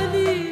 Ali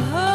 heart.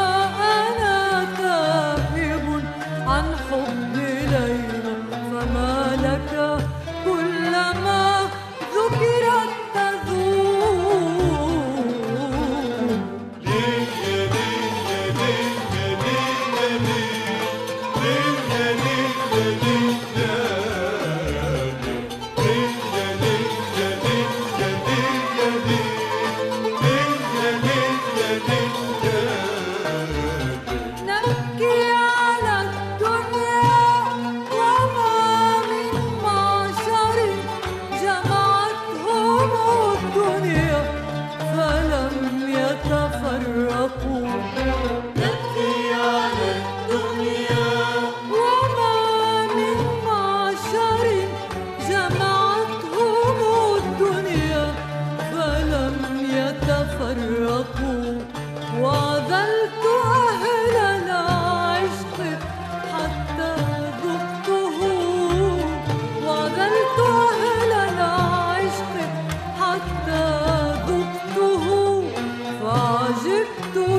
独